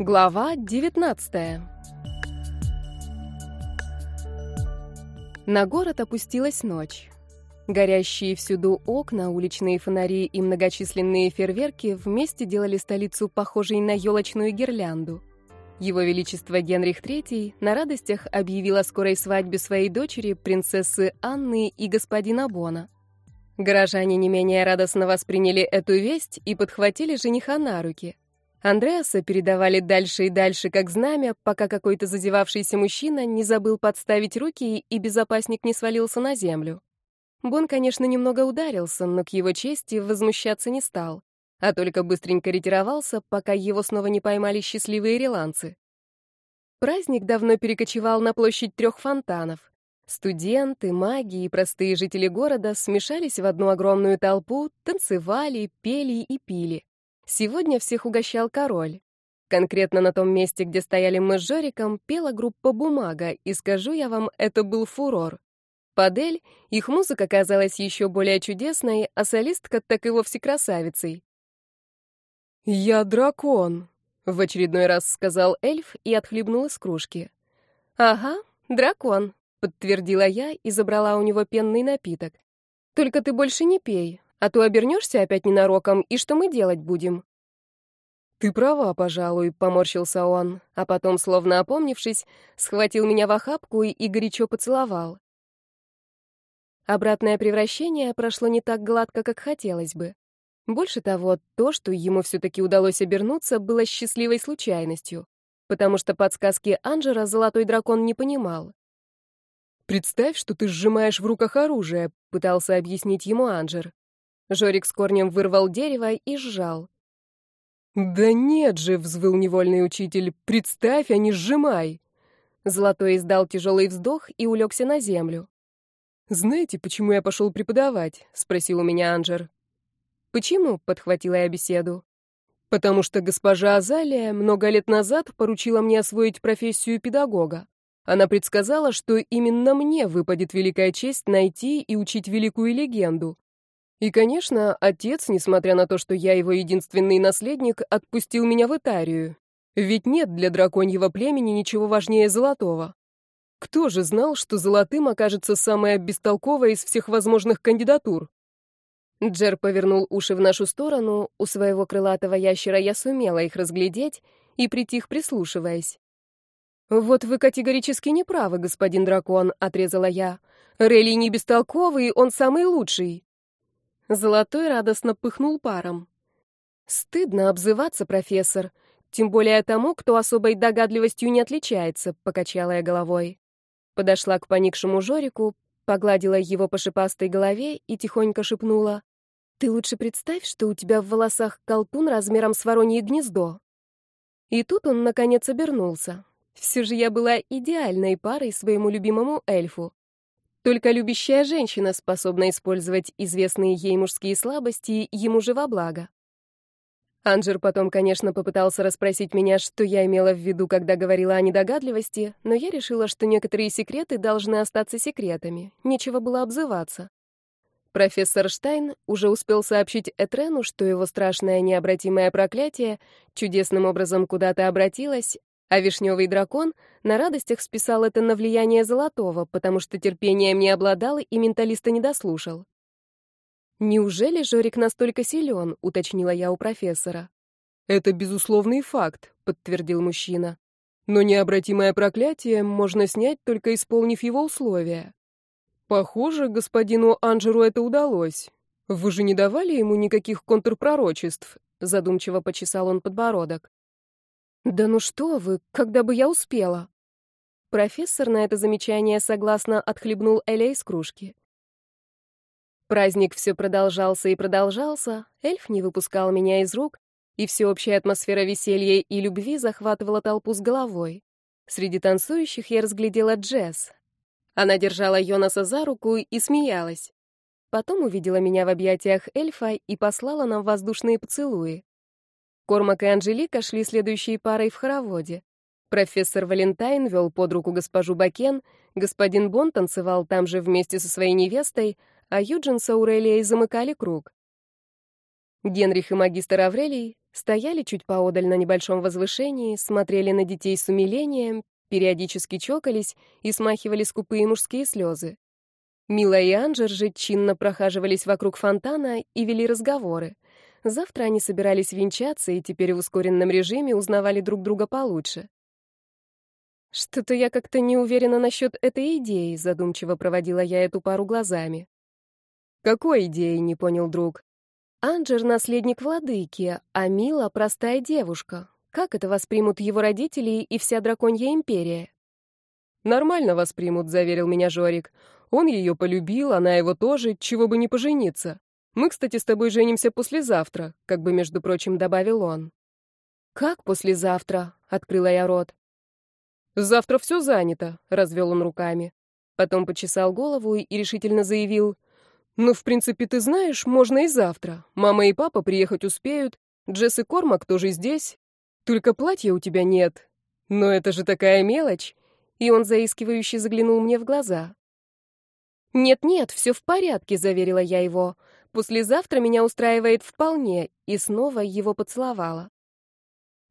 Глава 19 На город опустилась ночь. Горящие всюду окна, уличные фонари и многочисленные фейерверки вместе делали столицу похожей на елочную гирлянду. Его Величество Генрих III на радостях объявил о скорой свадьбе своей дочери, принцессы Анны и господина Бона. Горожане не менее радостно восприняли эту весть и подхватили жениха на руки – Андреаса передавали дальше и дальше, как знамя, пока какой-то зазевавшийся мужчина не забыл подставить руки и безопасник не свалился на землю. Бон, конечно, немного ударился, но к его чести возмущаться не стал, а только быстренько ретировался, пока его снова не поймали счастливые реланцы. Праздник давно перекочевал на площадь трех фонтанов. Студенты, маги и простые жители города смешались в одну огромную толпу, танцевали, пели и пили. Сегодня всех угощал король. Конкретно на том месте, где стояли мы с Жориком, пела группа «Бумага», и скажу я вам, это был фурор. Падель, их музыка казалась еще более чудесной, а солистка так и вовсе красавицей. «Я дракон», — в очередной раз сказал эльф и отхлебнул из кружки. «Ага, дракон», — подтвердила я и забрала у него пенный напиток. «Только ты больше не пей, а то обернешься опять ненароком, и что мы делать будем?» «Ты права, пожалуй», — поморщился он, а потом, словно опомнившись, схватил меня в охапку и, и горячо поцеловал. Обратное превращение прошло не так гладко, как хотелось бы. Больше того, то, что ему все-таки удалось обернуться, было счастливой случайностью, потому что подсказки Анжера золотой дракон не понимал. «Представь, что ты сжимаешь в руках оружие», — пытался объяснить ему Анжер. Жорик с корнем вырвал дерево и сжал. «Да нет же!» — взвыл невольный учитель. «Представь, а не сжимай!» Золотой издал тяжелый вздох и улегся на землю. «Знаете, почему я пошел преподавать?» — спросил у меня Анжер. «Почему?» — подхватила я беседу. «Потому что госпожа Азалия много лет назад поручила мне освоить профессию педагога. Она предсказала, что именно мне выпадет великая честь найти и учить великую легенду. И, конечно, отец, несмотря на то, что я его единственный наследник, отпустил меня в Итарию. Ведь нет для драконьего племени ничего важнее золотого. Кто же знал, что золотым окажется самая бестолковая из всех возможных кандидатур? Джер повернул уши в нашу сторону, у своего крылатого ящера я сумела их разглядеть и притих, прислушиваясь. «Вот вы категорически не правы, господин дракон», — отрезала я. «Релли не бестолковый, он самый лучший. Золотой радостно пыхнул паром. «Стыдно обзываться, профессор. Тем более тому, кто особой догадливостью не отличается», — покачала я головой. Подошла к поникшему Жорику, погладила его по шипастой голове и тихонько шепнула. «Ты лучше представь, что у тебя в волосах колпун размером с воронье гнездо». И тут он, наконец, обернулся. Все же я была идеальной парой своему любимому эльфу. Только любящая женщина способна использовать известные ей мужские слабости ему же во благо. Анджер потом, конечно, попытался расспросить меня, что я имела в виду, когда говорила о недогадливости, но я решила, что некоторые секреты должны остаться секретами, нечего было обзываться. Профессор Штайн уже успел сообщить Этрену, что его страшное необратимое проклятие чудесным образом куда-то обратилось, а вишневый дракон на радостях списал это на влияние Золотого, потому что терпением не обладал и менталиста не дослушал. «Неужели Жорик настолько силен?» — уточнила я у профессора. «Это безусловный факт», — подтвердил мужчина. «Но необратимое проклятие можно снять, только исполнив его условия». «Похоже, господину Анжеру это удалось. Вы же не давали ему никаких контрпророчеств», — задумчиво почесал он подбородок. «Да ну что вы, когда бы я успела?» Профессор на это замечание согласно отхлебнул Эля из кружки. Праздник все продолжался и продолжался, эльф не выпускал меня из рук, и всеобщая атмосфера веселья и любви захватывала толпу с головой. Среди танцующих я разглядела Джесс. Она держала Йонаса за руку и смеялась. Потом увидела меня в объятиях эльфа и послала нам воздушные поцелуи. Кормак и Анжелика шли следующей парой в хороводе. Профессор Валентайн вел под руку госпожу Бакен, господин Бон танцевал там же вместе со своей невестой, а Юджин с Аурелией замыкали круг. Генрих и магистр Аврелий стояли чуть поодаль на небольшом возвышении, смотрели на детей с умилением, периодически чокались и смахивали скупые мужские слезы. Мила и Анжер же чинно прохаживались вокруг фонтана и вели разговоры. Завтра они собирались венчаться и теперь в ускоренном режиме узнавали друг друга получше. «Что-то я как-то не уверена насчет этой идеи», — задумчиво проводила я эту пару глазами. «Какой идеи?» — не понял друг. «Анджер — наследник владыки, а Мила — простая девушка. Как это воспримут его родители и вся драконья империя?» «Нормально воспримут», — заверил меня Жорик. «Он ее полюбил, она его тоже, чего бы не пожениться». Мы, кстати, с тобой женимся послезавтра, как бы, между прочим, добавил он. Как послезавтра? Открыла я рот. Завтра все занято, развел он руками. Потом почесал голову и решительно заявил. Ну, в принципе, ты знаешь, можно и завтра. Мама и папа приехать успеют. Джесс и Кормак тоже здесь. Только платья у тебя нет. Но это же такая мелочь. И он заискивающе заглянул мне в глаза. «Нет-нет, все в порядке», — заверила я его. Послезавтра меня устраивает вполне, и снова его поцеловала.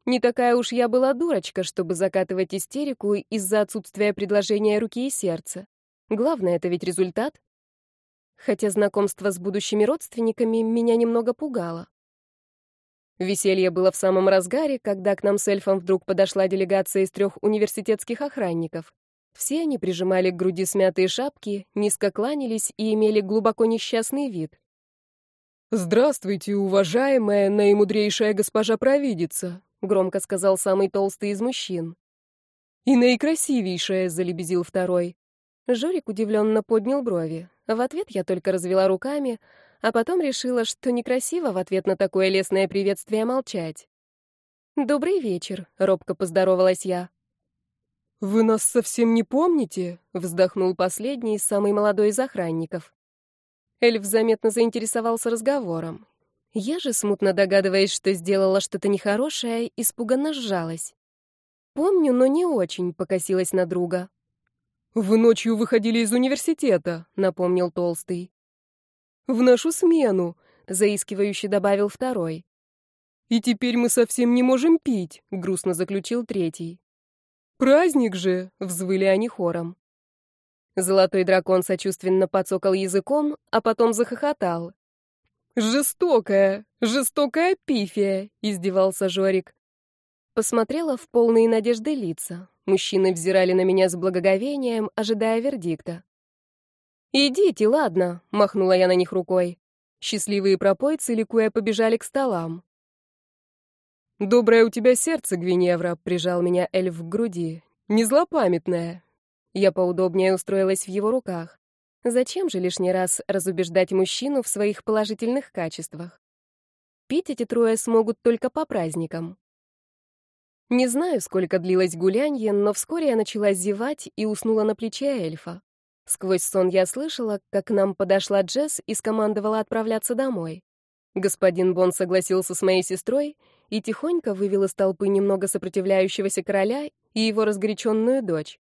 Не такая уж я была дурочка, чтобы закатывать истерику из-за отсутствия предложения руки и сердца. Главное, это ведь результат. Хотя знакомство с будущими родственниками меня немного пугало. Веселье было в самом разгаре, когда к нам с эльфом вдруг подошла делегация из трех университетских охранников. Все они прижимали к груди смятые шапки, низко кланялись и имели глубоко несчастный вид. «Здравствуйте, уважаемая, наимудрейшая госпожа провидица», — громко сказал самый толстый из мужчин. «И наикрасивейшая», — залебезил второй. Жорик удивленно поднял брови. В ответ я только развела руками, а потом решила, что некрасиво в ответ на такое лесное приветствие молчать. «Добрый вечер», — робко поздоровалась я. «Вы нас совсем не помните?» — вздохнул последний, самый молодой из охранников. Эльф заметно заинтересовался разговором. Я же, смутно догадываясь, что сделала что-то нехорошее, испуганно сжалась. Помню, но не очень покосилась на друга. «Вы ночью выходили из университета», — напомнил Толстый. «В нашу смену», — заискивающе добавил второй. «И теперь мы совсем не можем пить», — грустно заключил третий. «Праздник же!» — взвыли они хором. Золотой дракон сочувственно подцокал языком, а потом захохотал. «Жестокая! Жестокая пифия!» — издевался Жорик. Посмотрела в полные надежды лица. Мужчины взирали на меня с благоговением, ожидая вердикта. «Идите, ладно», — махнула я на них рукой. Счастливые пропойцы, ликуя, побежали к столам. «Доброе у тебя сердце, Гвиневра», — прижал меня эльф к груди. «Не злопамятное. Я поудобнее устроилась в его руках. Зачем же лишний раз разубеждать мужчину в своих положительных качествах? Пить эти трое смогут только по праздникам. Не знаю, сколько длилось гулянье, но вскоре я начала зевать и уснула на плече эльфа. Сквозь сон я слышала, как к нам подошла Джесс и скомандовала отправляться домой. Господин Бон согласился с моей сестрой и тихонько вывел из толпы немного сопротивляющегося короля и его разгоряченную дочь.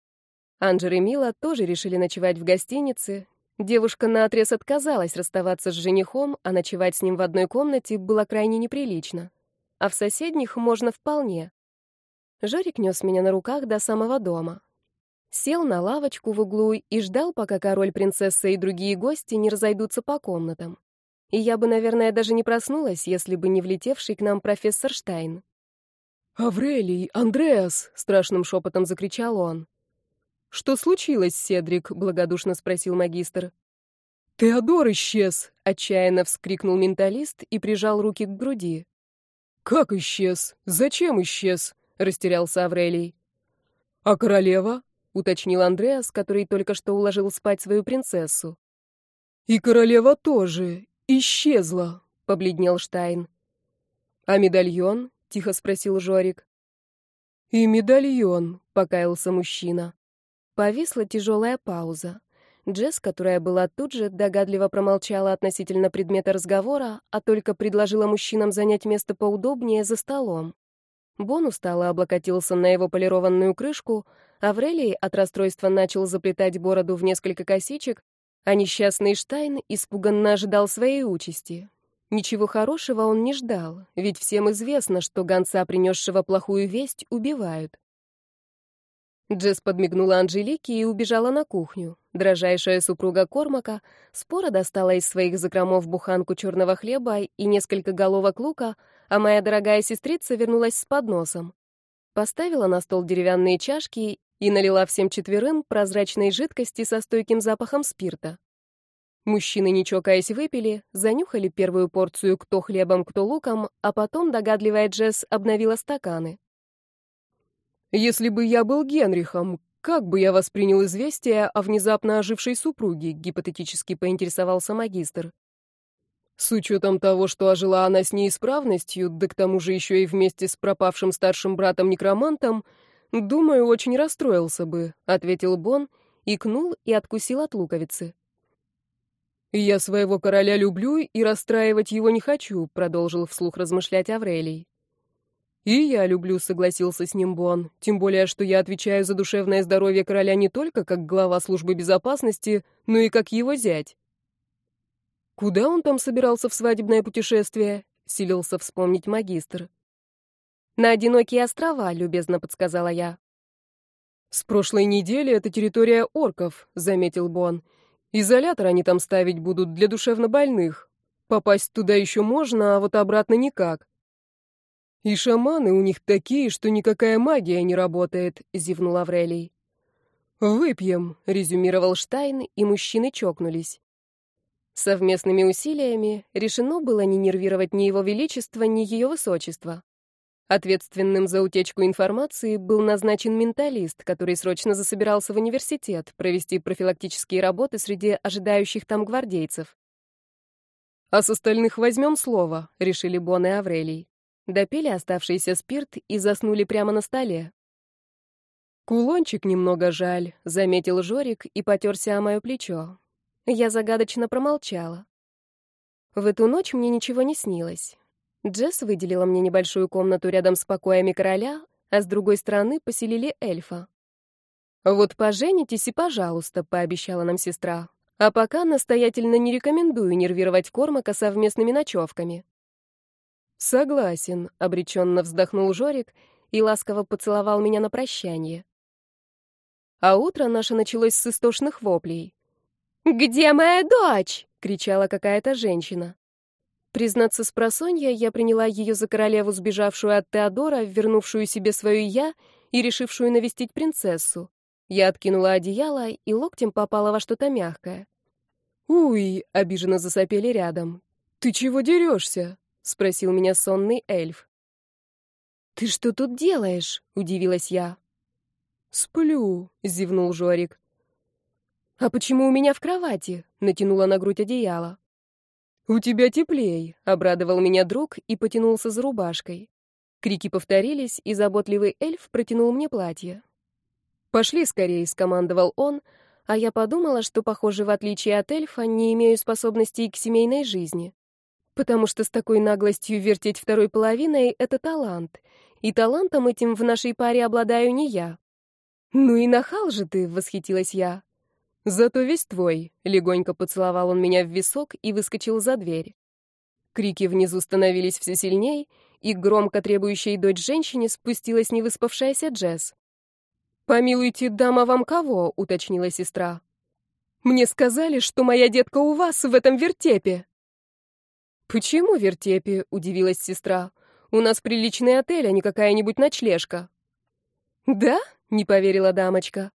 Анжер и Мила тоже решили ночевать в гостинице. Девушка наотрез отказалась расставаться с женихом, а ночевать с ним в одной комнате было крайне неприлично. А в соседних можно вполне. Жорик нес меня на руках до самого дома. Сел на лавочку в углу и ждал, пока король, принцесса и другие гости не разойдутся по комнатам. И я бы, наверное, даже не проснулась, если бы не влетевший к нам профессор Штайн. «Аврелий, Андреас!» — страшным шепотом закричал он. «Что случилось, Седрик?» — благодушно спросил магистр. «Теодор исчез!» — отчаянно вскрикнул менталист и прижал руки к груди. «Как исчез? Зачем исчез?» — растерялся Аврелий. «А королева?» — уточнил Андреас, который только что уложил спать свою принцессу. «И королева тоже. Исчезла!» — побледнел Штайн. «А медальон?» — тихо спросил Жорик. «И медальон», — покаялся мужчина. Повисла тяжелая пауза. Джесс, которая была тут же, догадливо промолчала относительно предмета разговора, а только предложила мужчинам занять место поудобнее за столом. Бон устало облокотился на его полированную крышку, Аврелий от расстройства начал заплетать бороду в несколько косичек, а несчастный Штайн испуганно ожидал своей участи. Ничего хорошего он не ждал, ведь всем известно, что гонца, принесшего плохую весть, убивают. Джесс подмигнула Анжелике и убежала на кухню. Дрожайшая супруга Кормака споро достала из своих закромов буханку черного хлеба и несколько головок лука, а моя дорогая сестрица вернулась с подносом. Поставила на стол деревянные чашки и налила всем четверым прозрачной жидкости со стойким запахом спирта. Мужчины, не чокаясь, выпили, занюхали первую порцию кто хлебом, кто луком, а потом догадливая Джесс обновила стаканы. Если бы я был Генрихом, как бы я воспринял известие о внезапно ожившей супруге, гипотетически поинтересовался магистр. С учетом того, что ожила она с неисправностью, да к тому же еще и вместе с пропавшим старшим братом-некромантом, думаю, очень расстроился бы, ответил Бон, икнул и откусил от луковицы. «Я своего короля люблю и расстраивать его не хочу», — продолжил вслух размышлять Аврелий. И я люблю, согласился с ним Бон. Тем более, что я отвечаю за душевное здоровье короля не только как глава службы безопасности, но и как его зять. Куда он там собирался в свадебное путешествие? Силился вспомнить магистр. На одинокие острова, любезно подсказала я. С прошлой недели это территория орков, заметил Бон. Изолятор они там ставить будут для душевнобольных. Попасть туда еще можно, а вот обратно никак. «И шаманы у них такие, что никакая магия не работает», — зевнул Аврелий. «Выпьем», — резюмировал Штайн, и мужчины чокнулись. Совместными усилиями решено было не нервировать ни его величество, ни ее высочество. Ответственным за утечку информации был назначен менталист, который срочно засобирался в университет провести профилактические работы среди ожидающих там гвардейцев. «А с остальных возьмем слово», — решили Бон и Аврелий допили оставшийся спирт и заснули прямо на столе. «Кулончик немного жаль», — заметил Жорик и потерся о мое плечо. Я загадочно промолчала. В эту ночь мне ничего не снилось. Джесс выделила мне небольшую комнату рядом с покоями короля, а с другой стороны поселили эльфа. «Вот поженитесь и пожалуйста», — пообещала нам сестра. «А пока настоятельно не рекомендую нервировать Кормака совместными ночевками». «Согласен», — обреченно вздохнул Жорик и ласково поцеловал меня на прощание. А утро наше началось с истошных воплей. «Где моя дочь?» — кричала какая-то женщина. Признаться с просонья, я приняла ее за королеву, сбежавшую от Теодора, вернувшую себе свою «я» и решившую навестить принцессу. Я откинула одеяло и локтем попала во что-то мягкое. «Уй!» — обиженно засопели рядом. «Ты чего дерешься? — спросил меня сонный эльф. «Ты что тут делаешь?» — удивилась я. «Сплю», — зевнул Жорик. «А почему у меня в кровати?» — натянула на грудь одеяло. «У тебя теплей», — обрадовал меня друг и потянулся за рубашкой. Крики повторились, и заботливый эльф протянул мне платье. «Пошли скорее», — скомандовал он, а я подумала, что, похоже, в отличие от эльфа, не имею способностей к семейной жизни потому что с такой наглостью вертеть второй половиной — это талант. И талантом этим в нашей паре обладаю не я. «Ну и нахал же ты!» — восхитилась я. «Зато весь твой!» — легонько поцеловал он меня в висок и выскочил за дверь. Крики внизу становились все сильней, и громко требующей дочь женщине спустилась невыспавшаяся Джесс. «Помилуйте, дама, вам кого?» — уточнила сестра. «Мне сказали, что моя детка у вас в этом вертепе!» «Почему в вертепе?» — удивилась сестра. «У нас приличный отель, а не какая-нибудь ночлежка». «Да?» — не поверила дамочка.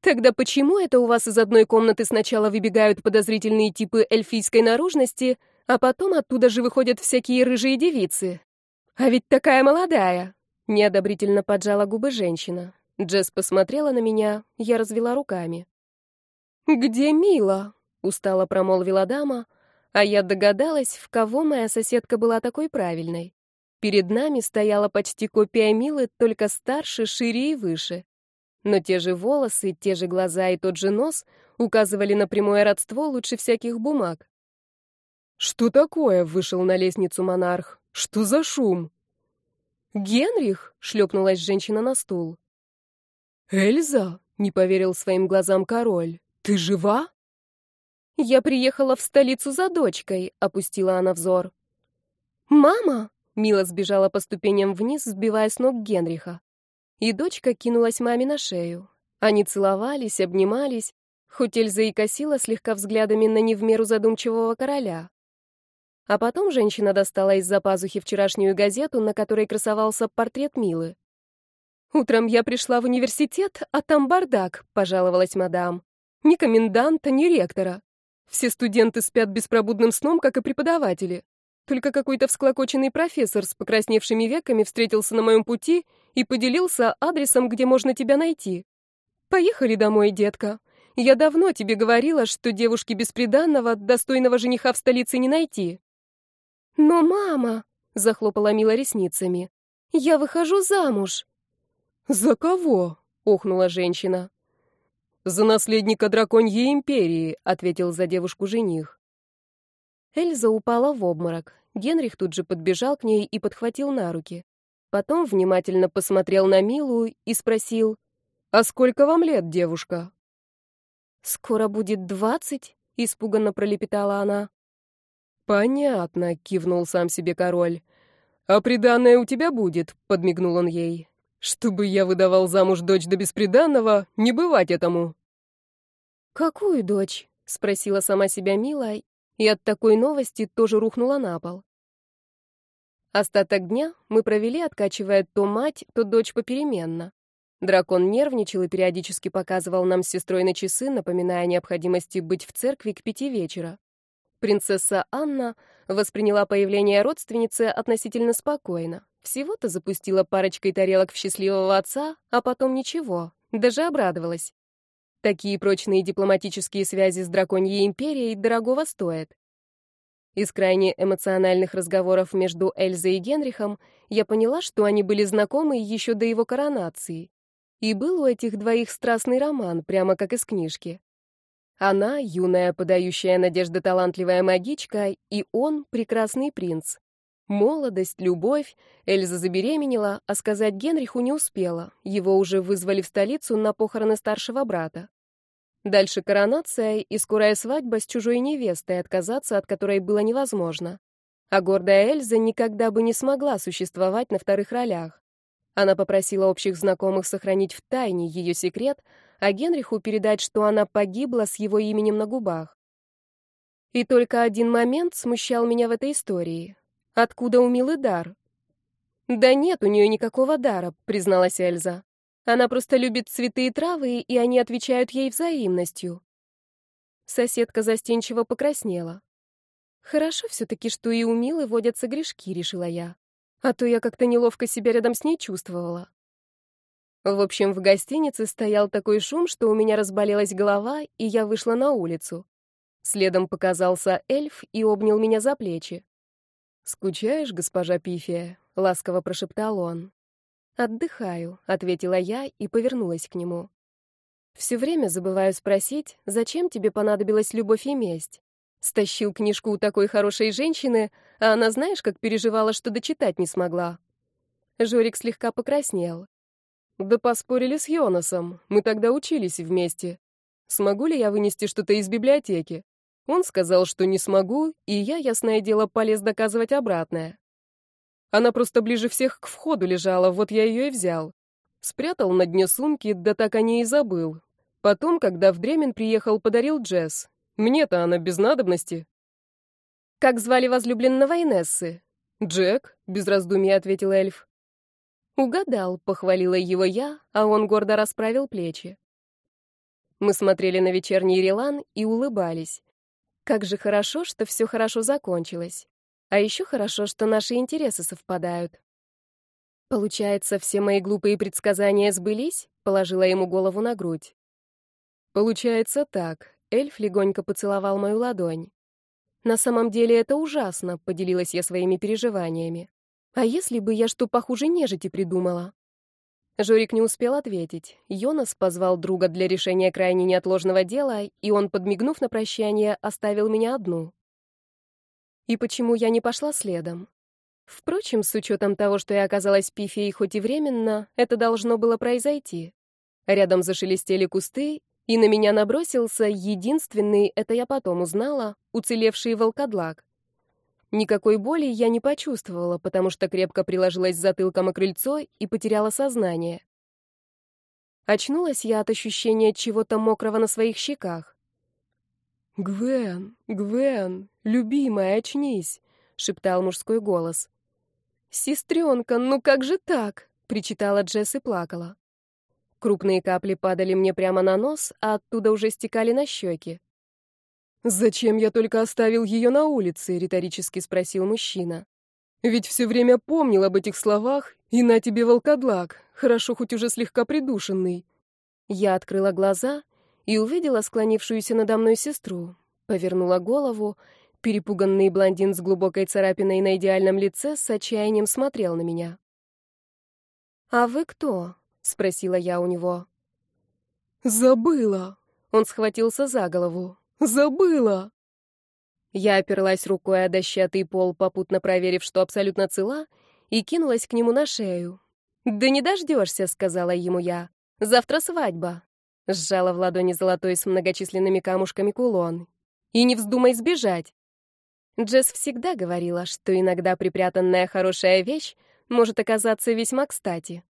«Тогда почему это у вас из одной комнаты сначала выбегают подозрительные типы эльфийской наружности, а потом оттуда же выходят всякие рыжие девицы? А ведь такая молодая!» Неодобрительно поджала губы женщина. Джесс посмотрела на меня, я развела руками. «Где Мила?» — устало промолвила дама, а я догадалась, в кого моя соседка была такой правильной. Перед нами стояла почти копия Милы, только старше, шире и выше. Но те же волосы, те же глаза и тот же нос указывали на прямое родство лучше всяких бумаг. «Что такое?» — вышел на лестницу монарх. «Что за шум?» «Генрих!» — шлепнулась женщина на стул. «Эльза!» — не поверил своим глазам король. «Ты жива?» «Я приехала в столицу за дочкой», — опустила она взор. «Мама!» — Мила сбежала по ступеням вниз, сбивая с ног Генриха. И дочка кинулась маме на шею. Они целовались, обнимались, хоть Эльза и косила слегка взглядами на не в меру задумчивого короля. А потом женщина достала из-за пазухи вчерашнюю газету, на которой красовался портрет Милы. «Утром я пришла в университет, а там бардак», — пожаловалась мадам. «Ни коменданта, ни ректора. Все студенты спят беспробудным сном, как и преподаватели. Только какой-то всклокоченный профессор с покрасневшими веками встретился на моем пути и поделился адресом, где можно тебя найти. «Поехали домой, детка. Я давно тебе говорила, что девушки бесприданного, достойного жениха в столице не найти». «Но, мама!» — захлопала Мила ресницами. «Я выхожу замуж». «За кого?» — Охнула женщина. «За наследника драконьей империи», — ответил за девушку жених. Эльза упала в обморок. Генрих тут же подбежал к ней и подхватил на руки. Потом внимательно посмотрел на Милу и спросил, «А сколько вам лет, девушка?» «Скоро будет двадцать», — испуганно пролепетала она. «Понятно», — кивнул сам себе король. «А приданное у тебя будет», — подмигнул он ей чтобы я выдавал замуж дочь до бесприданного, не бывать этому. Какую дочь? спросила сама себя Мила и от такой новости тоже рухнула на пол. Остаток дня мы провели, откачивая то мать, то дочь попеременно. Дракон нервничал и периодически показывал нам с сестрой на часы, напоминая о необходимости быть в церкви к пяти вечера. Принцесса Анна восприняла появление родственницы относительно спокойно. Всего-то запустила парочкой тарелок в счастливого отца, а потом ничего, даже обрадовалась. Такие прочные дипломатические связи с драконьей империей дорогого стоят. Из крайне эмоциональных разговоров между Эльзой и Генрихом я поняла, что они были знакомы еще до его коронации. И был у этих двоих страстный роман, прямо как из книжки. Она — юная, подающая надежды талантливая магичка, и он — прекрасный принц. Молодость, любовь. Эльза забеременела, а сказать Генриху не успела. Его уже вызвали в столицу на похороны старшего брата. Дальше коронация и скорая свадьба с чужой невестой, отказаться от которой было невозможно. А гордая Эльза никогда бы не смогла существовать на вторых ролях. Она попросила общих знакомых сохранить в тайне ее секрет, а Генриху передать, что она погибла с его именем на губах. И только один момент смущал меня в этой истории. Откуда у Милы дар? Да нет у нее никакого дара, призналась Эльза. Она просто любит цветы и травы, и они отвечают ей взаимностью. Соседка застенчиво покраснела. Хорошо все таки что и у Милы водятся грешки, решила я. А то я как-то неловко себя рядом с ней чувствовала. В общем, в гостинице стоял такой шум, что у меня разболелась голова, и я вышла на улицу. Следом показался эльф и обнял меня за плечи. «Скучаешь, госпожа Пифия?» — ласково прошептал он. «Отдыхаю», — ответила я и повернулась к нему. «Все время забываю спросить, зачем тебе понадобилась любовь и месть? Стащил книжку у такой хорошей женщины, а она, знаешь, как переживала, что дочитать не смогла». Жорик слегка покраснел. «Да поспорили с Йонасом, мы тогда учились вместе. Смогу ли я вынести что-то из библиотеки?» Он сказал, что не смогу, и я, ясное дело, полез доказывать обратное. Она просто ближе всех к входу лежала, вот я ее и взял. Спрятал на дне сумки, да так о ней и забыл. Потом, когда в Дремен приехал, подарил Джесс. Мне-то она без надобности. «Как звали возлюбленного Инессы?» «Джек», — без раздумья ответил эльф. «Угадал», — похвалила его я, а он гордо расправил плечи. Мы смотрели на вечерний релан и улыбались. Как же хорошо, что все хорошо закончилось. А еще хорошо, что наши интересы совпадают. Получается, все мои глупые предсказания сбылись? Положила ему голову на грудь. Получается так. Эльф легонько поцеловал мою ладонь. На самом деле это ужасно, поделилась я своими переживаниями. А если бы я что похуже нежити придумала? Жорик не успел ответить. Йонас позвал друга для решения крайне неотложного дела, и он, подмигнув на прощание, оставил меня одну. И почему я не пошла следом? Впрочем, с учетом того, что я оказалась пифией хоть и временно, это должно было произойти. Рядом зашелестели кусты, и на меня набросился единственный, это я потом узнала, уцелевший волкодлак. Никакой боли я не почувствовала, потому что крепко приложилась затылком о крыльцо и потеряла сознание. Очнулась я от ощущения чего-то мокрого на своих щеках. «Гвен, Гвен, любимая, очнись!» — шептал мужской голос. «Сестренка, ну как же так?» — причитала Джесс и плакала. Крупные капли падали мне прямо на нос, а оттуда уже стекали на щеки. «Зачем я только оставил ее на улице?» — риторически спросил мужчина. «Ведь все время помнил об этих словах, и на тебе волкодлак, хорошо хоть уже слегка придушенный». Я открыла глаза и увидела склонившуюся надо мной сестру, повернула голову, перепуганный блондин с глубокой царапиной на идеальном лице с отчаянием смотрел на меня. «А вы кто?» — спросила я у него. «Забыла!» — он схватился за голову. Забыла!» Я оперлась рукой о дощатый пол, попутно проверив, что абсолютно цела, и кинулась к нему на шею. «Да не дождешься», — сказала ему я. «Завтра свадьба». Сжала в ладони золотой с многочисленными камушками кулон. «И не вздумай сбежать!» Джесс всегда говорила, что иногда припрятанная хорошая вещь может оказаться весьма кстати.